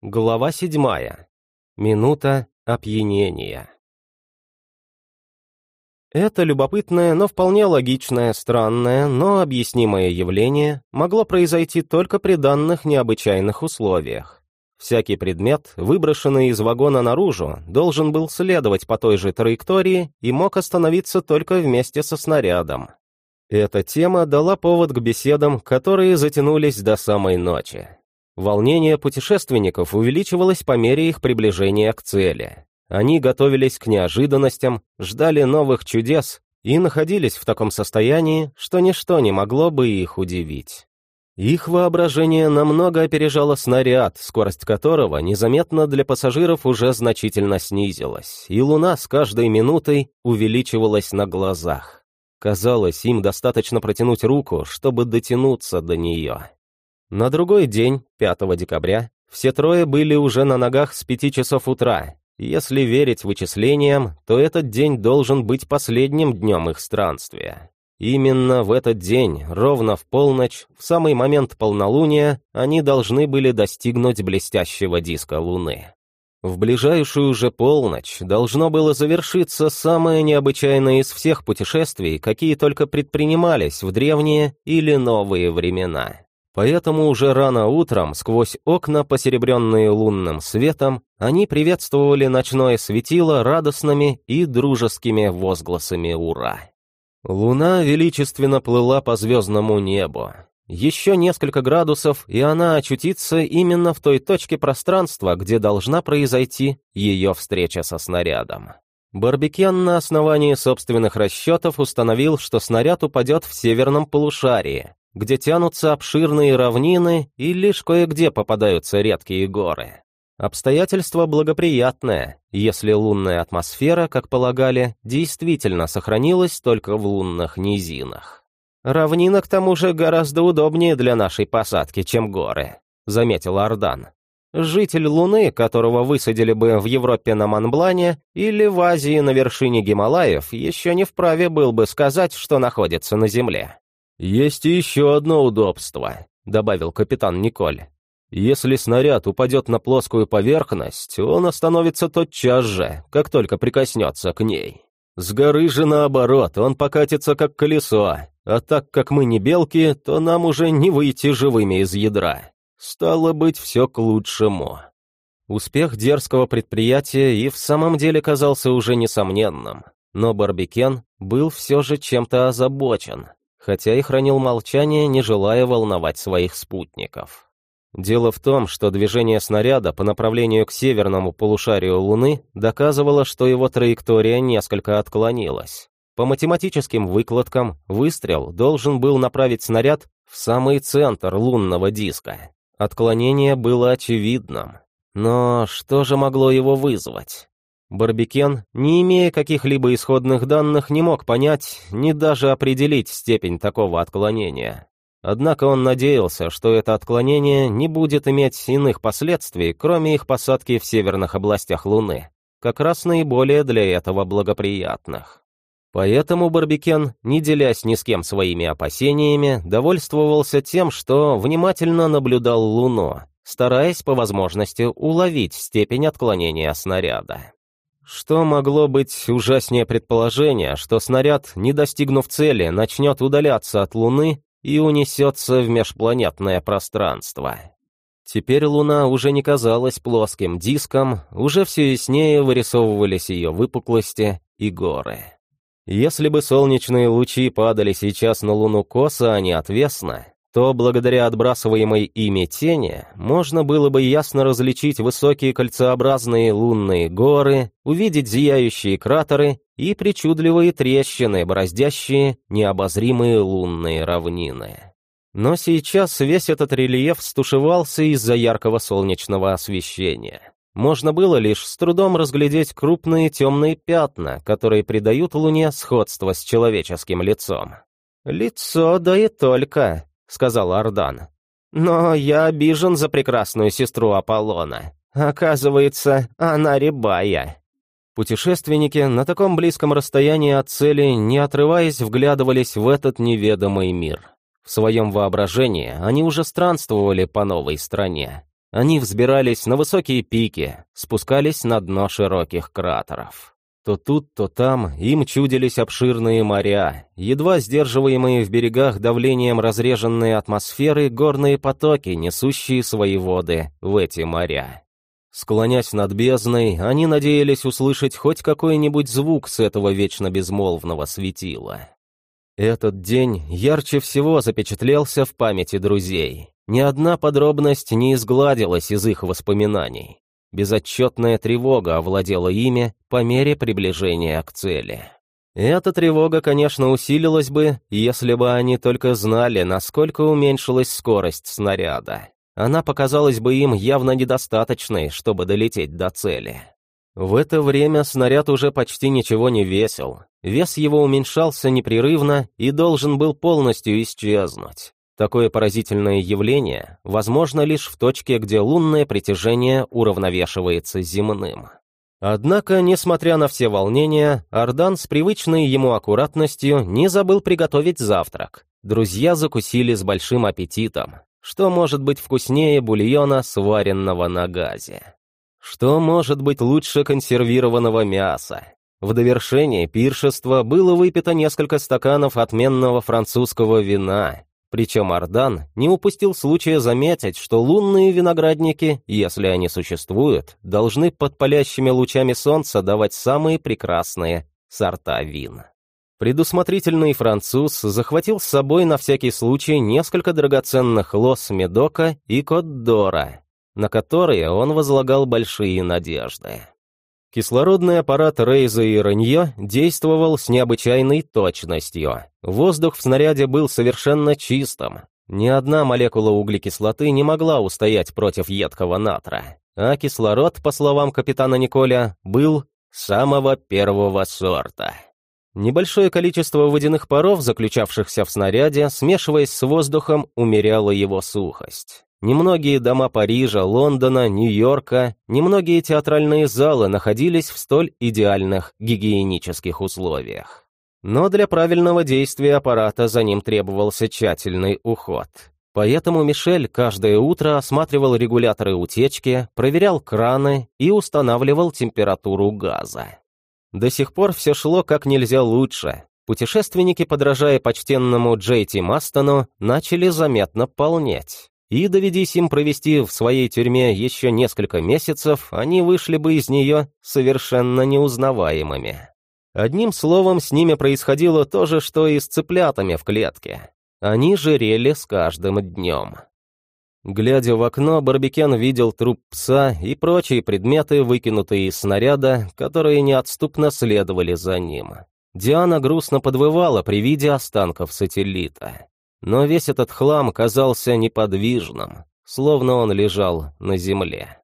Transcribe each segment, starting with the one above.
Глава седьмая. Минута опьянения. Это любопытное, но вполне логичное, странное, но объяснимое явление могло произойти только при данных необычайных условиях. Всякий предмет, выброшенный из вагона наружу, должен был следовать по той же траектории и мог остановиться только вместе со снарядом. Эта тема дала повод к беседам, которые затянулись до самой ночи. Волнение путешественников увеличивалось по мере их приближения к цели. Они готовились к неожиданностям, ждали новых чудес и находились в таком состоянии, что ничто не могло бы их удивить. Их воображение намного опережало снаряд, скорость которого незаметно для пассажиров уже значительно снизилась, и луна с каждой минутой увеличивалась на глазах. Казалось, им достаточно протянуть руку, чтобы дотянуться до нее. На другой день, 5 декабря, все трое были уже на ногах с 5 часов утра. Если верить вычислениям, то этот день должен быть последним днем их странствия. Именно в этот день, ровно в полночь, в самый момент полнолуния, они должны были достигнуть блестящего диска Луны. В ближайшую же полночь должно было завершиться самое необычайное из всех путешествий, какие только предпринимались в древние или новые времена. Поэтому уже рано утром, сквозь окна, посеребренные лунным светом, они приветствовали ночное светило радостными и дружескими возгласами «Ура!». Луна величественно плыла по звездному небу. Еще несколько градусов, и она очутится именно в той точке пространства, где должна произойти ее встреча со снарядом. Барбекен на основании собственных расчетов установил, что снаряд упадет в северном полушарии, где тянутся обширные равнины и лишь кое-где попадаются редкие горы. Обстоятельство благоприятное, если лунная атмосфера, как полагали, действительно сохранилась только в лунных низинах. «Равнина, к тому же, гораздо удобнее для нашей посадки, чем горы», — заметил Ардан. «Житель Луны, которого высадили бы в Европе на Монблане или в Азии на вершине Гималаев, еще не вправе был бы сказать, что находится на Земле. «Есть еще одно удобство», — добавил капитан Николь. «Если снаряд упадет на плоскую поверхность, он остановится тотчас же, как только прикоснется к ней. С горы же наоборот, он покатится как колесо, а так как мы не белки, то нам уже не выйти живыми из ядра. Стало быть, все к лучшему». Успех дерзкого предприятия и в самом деле казался уже несомненным, но Барбикен был все же чем-то озабочен хотя и хранил молчание, не желая волновать своих спутников. Дело в том, что движение снаряда по направлению к северному полушарию Луны доказывало, что его траектория несколько отклонилась. По математическим выкладкам, выстрел должен был направить снаряд в самый центр лунного диска. Отклонение было очевидным. Но что же могло его вызвать? Барбикен, не имея каких-либо исходных данных, не мог понять, ни даже определить степень такого отклонения. Однако он надеялся, что это отклонение не будет иметь иных последствий, кроме их посадки в северных областях Луны, как раз наиболее для этого благоприятных. Поэтому Барбикен, не делясь ни с кем своими опасениями, довольствовался тем, что внимательно наблюдал Луну, стараясь по возможности уловить степень отклонения снаряда. Что могло быть ужаснее предположения, что снаряд, не достигнув цели, начнет удаляться от Луны и унесется в межпланетное пространство? Теперь Луна уже не казалась плоским диском, уже все яснее вырисовывались ее выпуклости и горы. Если бы солнечные лучи падали сейчас на Луну косо, а не отвесно, то благодаря отбрасываемой ими тени можно было бы ясно различить высокие кольцеобразные лунные горы, увидеть зияющие кратеры и причудливые трещины, бороздящие необозримые лунные равнины. Но сейчас весь этот рельеф стушевался из-за яркого солнечного освещения. Можно было лишь с трудом разглядеть крупные темные пятна, которые придают Луне сходство с человеческим лицом. «Лицо, да и только», — сказал Ардан. «Но я обижен за прекрасную сестру Аполлона. Оказывается, она рябая». Путешественники на таком близком расстоянии от цели, не отрываясь, вглядывались в этот неведомый мир. В своем воображении они уже странствовали по новой стране. Они взбирались на высокие пики, спускались на дно широких кратеров. То тут, то там им чудились обширные моря, едва сдерживаемые в берегах давлением разреженные атмосферы горные потоки, несущие свои воды в эти моря. Склонясь над бездной, они надеялись услышать хоть какой-нибудь звук с этого вечно безмолвного светила. Этот день ярче всего запечатлелся в памяти друзей. Ни одна подробность не изгладилась из их воспоминаний. Безотчетная тревога овладела ими по мере приближения к цели. Эта тревога, конечно, усилилась бы, если бы они только знали, насколько уменьшилась скорость снаряда. Она показалась бы им явно недостаточной, чтобы долететь до цели. В это время снаряд уже почти ничего не весил. Вес его уменьшался непрерывно и должен был полностью исчезнуть. Такое поразительное явление возможно лишь в точке, где лунное притяжение уравновешивается земным. Однако, несмотря на все волнения, Ардан с привычной ему аккуратностью не забыл приготовить завтрак. Друзья закусили с большим аппетитом. Что может быть вкуснее бульона, сваренного на газе? Что может быть лучше консервированного мяса? В довершение пиршества было выпито несколько стаканов отменного французского вина, причем Ардан не упустил случая заметить, что лунные виноградники, если они существуют, должны под палящими лучами солнца давать самые прекрасные сорта вин. Предусмотрительный француз захватил с собой на всякий случай несколько драгоценных лос Медока и Кот-Дора, на которые он возлагал большие надежды. Кислородный аппарат Рейза и Ранье действовал с необычайной точностью. Воздух в снаряде был совершенно чистым. Ни одна молекула углекислоты не могла устоять против едкого натра. А кислород, по словам капитана Николя, был самого первого сорта. Небольшое количество водяных паров, заключавшихся в снаряде, смешиваясь с воздухом, умеряло его сухость. Немногие дома Парижа, Лондона, Нью-Йорка, немногие театральные залы находились в столь идеальных гигиенических условиях. Но для правильного действия аппарата за ним требовался тщательный уход. Поэтому Мишель каждое утро осматривал регуляторы утечки, проверял краны и устанавливал температуру газа. До сих пор все шло как нельзя лучше. Путешественники, подражая почтенному Джей Ти Мастону, начали заметно полнеть. И доведись им провести в своей тюрьме еще несколько месяцев, они вышли бы из нее совершенно неузнаваемыми. Одним словом, с ними происходило то же, что и с цыплятами в клетке. Они жирели с каждым днем. Глядя в окно, Барбекен видел труп пса и прочие предметы, выкинутые из снаряда, которые неотступно следовали за ним. Диана грустно подвывала при виде останков сателлита. Но весь этот хлам казался неподвижным, словно он лежал на земле.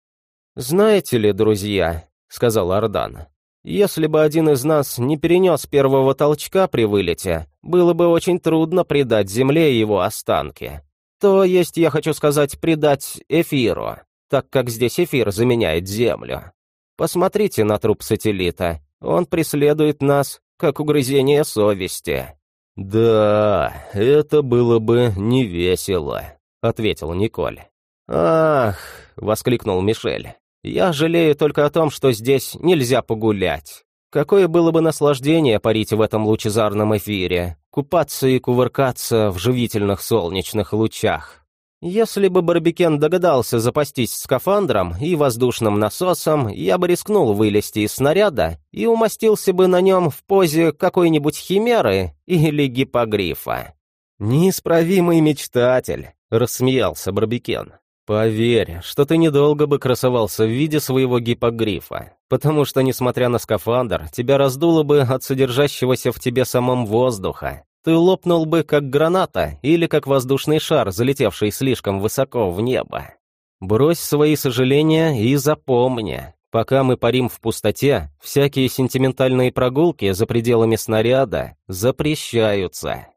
«Знаете ли, друзья», — сказал Ардан, «если бы один из нас не перенес первого толчка при вылете, было бы очень трудно предать Земле его останки. То есть, я хочу сказать, предать эфиру, так как здесь эфир заменяет Землю. Посмотрите на труп сателлита, он преследует нас, как угрызение совести». «Да, это было бы не весело», — ответил Николь. «Ах!» — воскликнул Мишель. «Я жалею только о том, что здесь нельзя погулять. Какое было бы наслаждение парить в этом лучезарном эфире, купаться и кувыркаться в живительных солнечных лучах. Если бы Барбекен догадался запастись скафандром и воздушным насосом, я бы рискнул вылезти из снаряда и умостился бы на нем в позе какой-нибудь химеры или гипогрифа. «Неисправимый мечтатель», — рассмеялся Барбекен. «Поверь, что ты недолго бы красовался в виде своего гипогрифа, потому что, несмотря на скафандр, тебя раздуло бы от содержащегося в тебе самом воздуха, ты лопнул бы как граната или как воздушный шар, залетевший слишком высоко в небо. Брось свои сожаления и запомни, пока мы парим в пустоте, всякие сентиментальные прогулки за пределами снаряда запрещаются.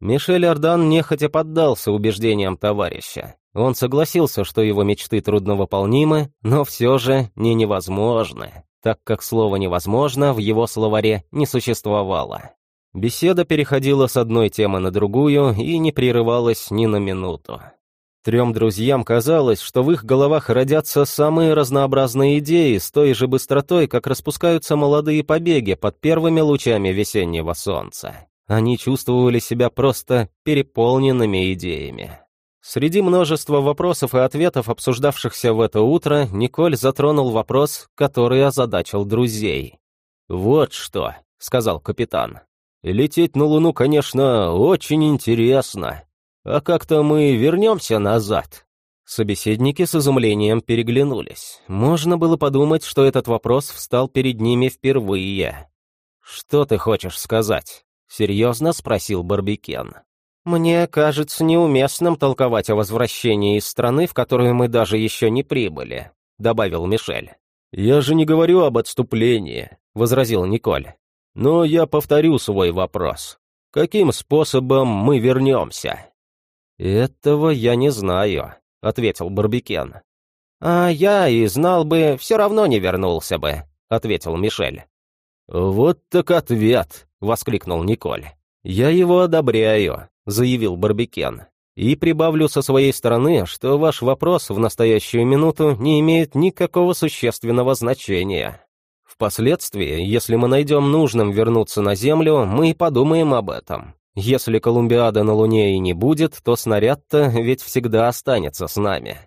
Мишель Ардан нехотя поддался убеждениям товарища. Он согласился, что его мечты трудновыполнимы, но все же не невозможны, так как слово «невозможно» в его словаре не существовало. Беседа переходила с одной темы на другую и не прерывалась ни на минуту. Трем друзьям казалось, что в их головах родятся самые разнообразные идеи с той же быстротой, как распускаются молодые побеги под первыми лучами весеннего солнца. Они чувствовали себя просто переполненными идеями. Среди множества вопросов и ответов, обсуждавшихся в это утро, Николь затронул вопрос, который озадачил друзей. «Вот что», — сказал капитан. «Лететь на Луну, конечно, очень интересно. А как-то мы вернемся назад?» Собеседники с изумлением переглянулись. Можно было подумать, что этот вопрос встал перед ними впервые. «Что ты хочешь сказать?» — серьезно спросил Барбикен. «Мне кажется неуместным толковать о возвращении из страны, в которую мы даже еще не прибыли», — добавил Мишель. «Я же не говорю об отступлении», — возразил Николь. «Но я повторю свой вопрос. Каким способом мы вернемся?» «Этого я не знаю», — ответил Барбикен. «А я и знал бы, все равно не вернулся бы», — ответил Мишель. «Вот так ответ!» — воскликнул Николь. «Я его одобряю», — заявил Барбикен. «И прибавлю со своей стороны, что ваш вопрос в настоящую минуту не имеет никакого существенного значения. Впоследствии, если мы найдем нужным вернуться на Землю, мы и подумаем об этом. Если Колумбиада на Луне и не будет, то снаряд-то ведь всегда останется с нами».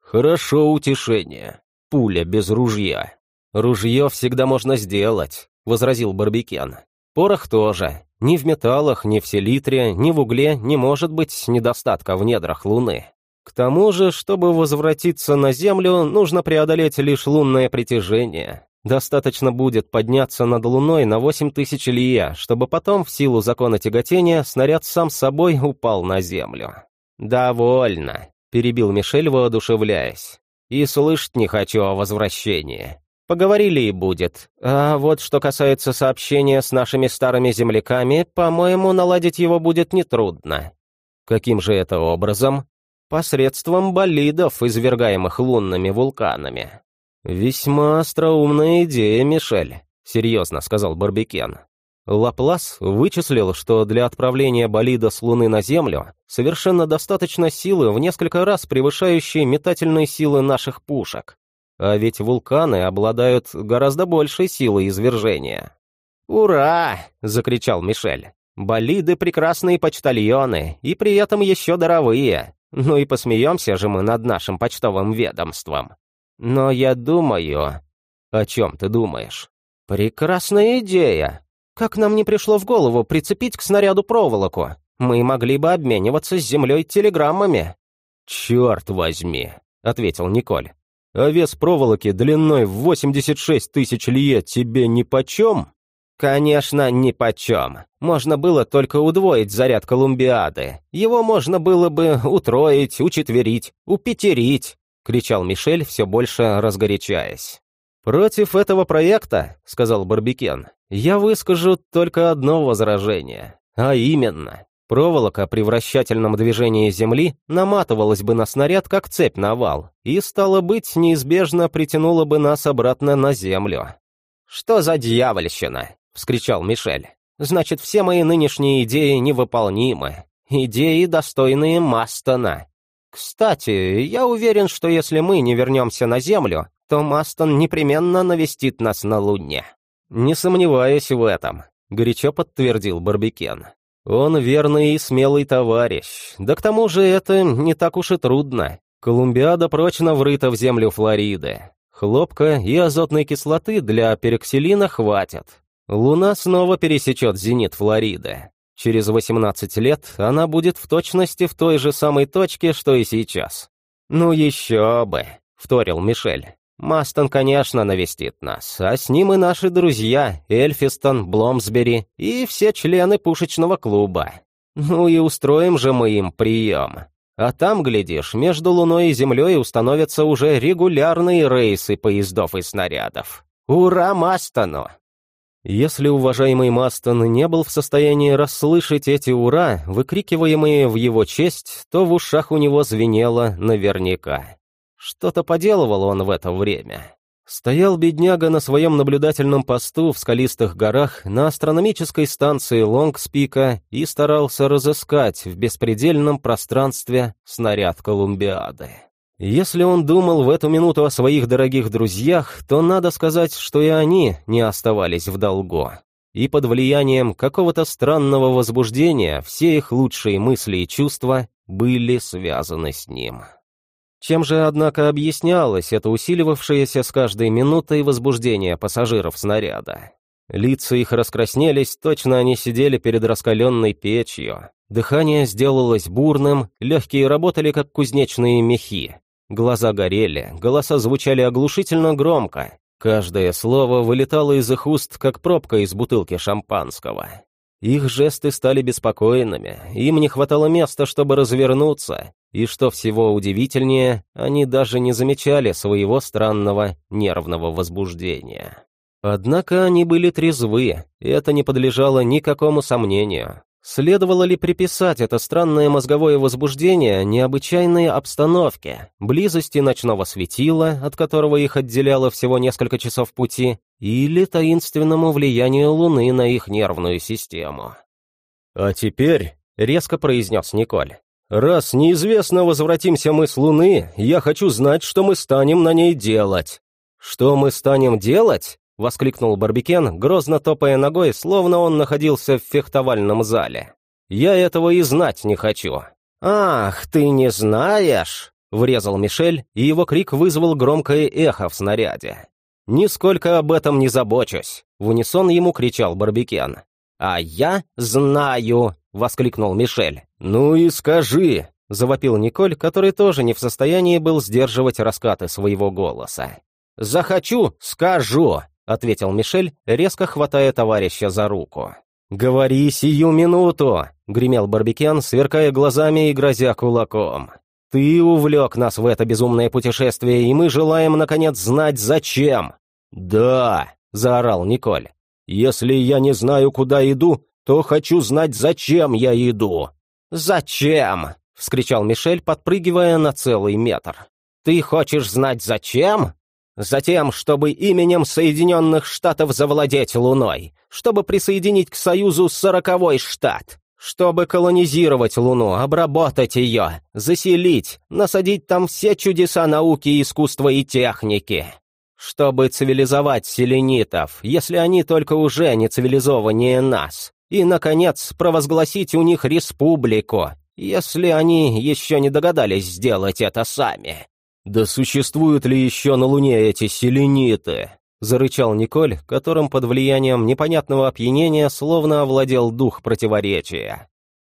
«Хорошо утешение. Пуля без ружья», «Ружье всегда можно сделать», — возразил Барбикен. «Порох тоже. Ни в металлах, ни в селитре, ни в угле не может быть недостатка в недрах Луны. К тому же, чтобы возвратиться на Землю, нужно преодолеть лишь лунное притяжение. Достаточно будет подняться над Луной на 8000 лия, чтобы потом, в силу закона тяготения, снаряд сам собой упал на Землю. «Довольно», — перебил Мишель, воодушевляясь. «И слышать не хочу о возвращении. Поговорили и будет. А вот что касается сообщения с нашими старыми земляками, по-моему, наладить его будет нетрудно. Каким же это образом? Посредством болидов, извергаемых лунными вулканами. Весьма остроумная идея, Мишель, серьезно сказал Барбикен. Лаплас вычислил, что для отправления болида с Луны на Землю совершенно достаточно силы в несколько раз превышающей метательные силы наших пушек. А ведь вулканы обладают гораздо большей силой извержения. «Ура!» — закричал Мишель. «Болиды — прекрасные почтальоны, и при этом еще даровые. Ну и посмеемся же мы над нашим почтовым ведомством. Но я думаю...» «О чем ты думаешь?» «Прекрасная идея! Как нам не пришло в голову прицепить к снаряду проволоку? Мы могли бы обмениваться с землей телеграммами». «Черт возьми!» — ответил Николь. А вес проволоки длиной в 86 тысяч лье тебе нипочем? Конечно, нипочем. Можно было только удвоить заряд Колумбиады. Его можно было бы утроить, учетверить, упетерить, кричал Мишель, все больше разгорячаясь. «Против этого проекта, — сказал Барбикен, — я выскажу только одно возражение, а именно, Проволока при вращательном движении Земли наматывалась бы на снаряд, как цепь на вал, и, стало быть, неизбежно притянула бы нас обратно на Землю. «Что за дьявольщина?» — вскричал Мишель. «Значит, все мои нынешние идеи невыполнимы. Идеи, достойные Мастона. Кстати, я уверен, что если мы не вернемся на Землю, то Мастон непременно навестит нас на Луне». «Не сомневаюсь в этом», — горячо подтвердил Барбикен. Он верный и смелый товарищ. Да к тому же это не так уж и трудно. Колумбиада прочно врыта в землю Флориды. Хлопка и азотной кислоты для пероксилина хватит. Луна снова пересечет зенит Флориды. Через 18 лет она будет в точности в той же самой точке, что и сейчас. «Ну еще бы», — вторил Мишель. Мастон, конечно, навестит нас, а с ним и наши друзья Эльфистон, Бломсбери и все члены пушечного клуба. Ну и устроим же мы им прием. А там, глядишь, между Луной и Землей установятся уже регулярные рейсы поездов и снарядов. Ура Мастону! Если уважаемый Мастон не был в состоянии расслышать эти «ура», выкрикиваемые в его честь, то в ушах у него звенело наверняка. Что-то поделывал он в это время. Стоял бедняга на своем наблюдательном посту в скалистых горах на астрономической станции Лонгспика и старался разыскать в беспредельном пространстве снаряд Колумбиады. Если он думал в эту минуту о своих дорогих друзьях, то надо сказать, что и они не оставались в долгу. И под влиянием какого-то странного возбуждения все их лучшие мысли и чувства были связаны с ним. Чем же, однако, объяснялось это усиливавшееся с каждой минутой возбуждение пассажиров снаряда? Лица их раскраснелись, точно они сидели перед раскаленной печью. Дыхание сделалось бурным, легкие работали, как кузнечные мехи. Глаза горели, голоса звучали оглушительно громко. Каждое слово вылетало из их уст, как пробка из бутылки шампанского. Их жесты стали беспокойными, им не хватало места, чтобы развернуться, и, что всего удивительнее, они даже не замечали своего странного нервного возбуждения. Однако они были трезвы, и это не подлежало никакому сомнению. Следовало ли приписать это странное мозговое возбуждение необычайной обстановке, близости ночного светила, от которого их отделяло всего несколько часов пути, или таинственному влиянию Луны на их нервную систему? «А теперь», — резко произнес Николь, «раз неизвестно, возвратимся мы с Луны, я хочу знать, что мы станем на ней делать». «Что мы станем делать?» — воскликнул Барбикен, грозно топая ногой, словно он находился в фехтовальном зале. «Я этого и знать не хочу». «Ах, ты не знаешь!» — врезал Мишель, и его крик вызвал громкое эхо в снаряде. «Нисколько об этом не забочусь!» — в унисон ему кричал Барбикен. «А я знаю!» — воскликнул Мишель. «Ну и скажи!» — завопил Николь, который тоже не в состоянии был сдерживать раскаты своего голоса. «Захочу, скажу!» Ответил Мишель, резко хватая товарища за руку. «Говори сию минуту!» — гремел Барбекен, сверкая глазами и грозя кулаком. «Ты увлек нас в это безумное путешествие, и мы желаем, наконец, знать, зачем!» «Да!» — заорал Николь. «Если я не знаю, куда иду, то хочу знать, зачем я иду!» «Зачем?» — вскричал Мишель, подпрыгивая на целый метр. «Ты хочешь знать, зачем?» Затем, чтобы именем Соединенных Штатов завладеть Луной, чтобы присоединить к Союзу сороковой штат, чтобы колонизировать Луну, обработать ее, заселить, насадить там все чудеса науки, искусства и техники. Чтобы цивилизовать селенитов, если они только уже не цивилизованнее нас. И, наконец, провозгласить у них республику, если они еще не догадались сделать это сами. «Да существуют ли еще на Луне эти селениты?» — зарычал Николь, которым под влиянием непонятного опьянения словно овладел дух противоречия.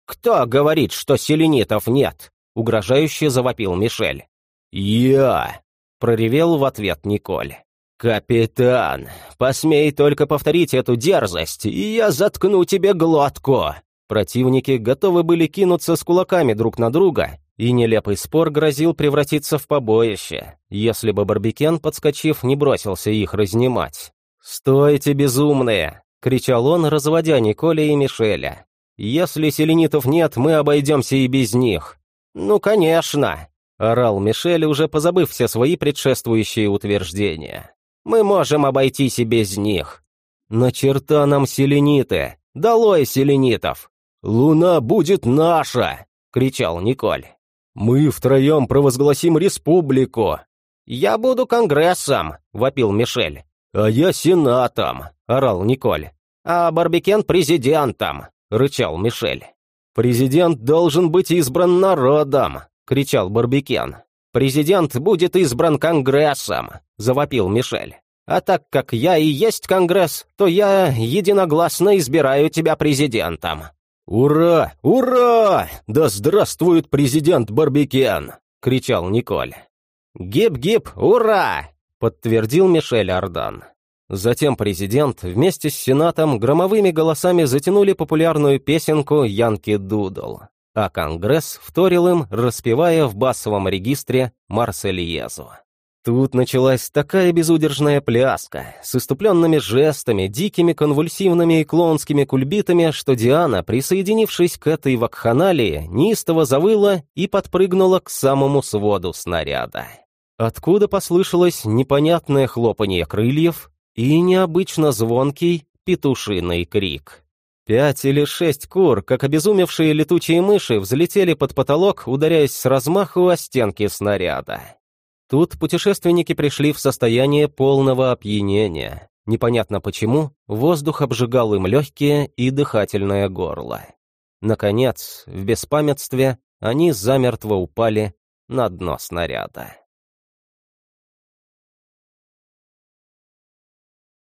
«Кто говорит, что селенитов нет?» — угрожающе завопил Мишель. «Я!» — проревел в ответ Николь. «Капитан, посмей только повторить эту дерзость, и я заткну тебе глотку!» Противники готовы были кинуться с кулаками друг на друга, и нелепый спор грозил превратиться в побоище, если бы Барбикен, подскочив, не бросился их разнимать. «Стойте, безумные!» — кричал он, разводя Николя и Мишеля. «Если селенитов нет, мы обойдемся и без них». «Ну, конечно!» — орал Мишель, уже позабыв все свои предшествующие утверждения. «Мы можем обойтись и без них». «На черта нам селениты! Долой селенитов!» «Луна будет наша!» — кричал Николь. «Мы втроем провозгласим республику!» «Я буду конгрессом!» — вопил Мишель. «А я сенатом!» — орал Николь. «А Барбекен президентом!» — рычал Мишель. «Президент должен быть избран народом!» — кричал Барбекен. «Президент будет избран Конгрессом!» — завопил Мишель. «А так как я и есть Конгресс, то я единогласно избираю тебя президентом!» «Ура! Ура! Да здравствует президент Барбекен!» — кричал Николь. «Гип-гип! Ура!» — подтвердил Мишель Ардан. Затем президент вместе с Сенатом громовыми голосами затянули популярную песенку «Янки Дудл», а Конгресс вторил им, распевая в басовом регистре «Марсельезу». Тут началась такая безудержная пляска, с иступленными жестами, дикими конвульсивными и клоунскими кульбитами, что Диана, присоединившись к этой вакханалии, неистово завыла и подпрыгнула к самому своду снаряда. откуда послышалось непонятное хлопанье крыльев и необычно звонкий петушиный крик. Пять или шесть кур, как обезумевшие летучие мыши, взлетели под потолок, ударяясь с размаху о стенки снаряда. Тут путешественники пришли в состояние полного опьянения. Непонятно почему, воздух обжигал им легкие и дыхательное горло. Наконец, в беспамятстве, они замертво упали на дно снаряда.